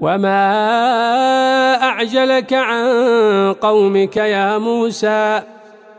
وما أعجلك عن قومك يا موسى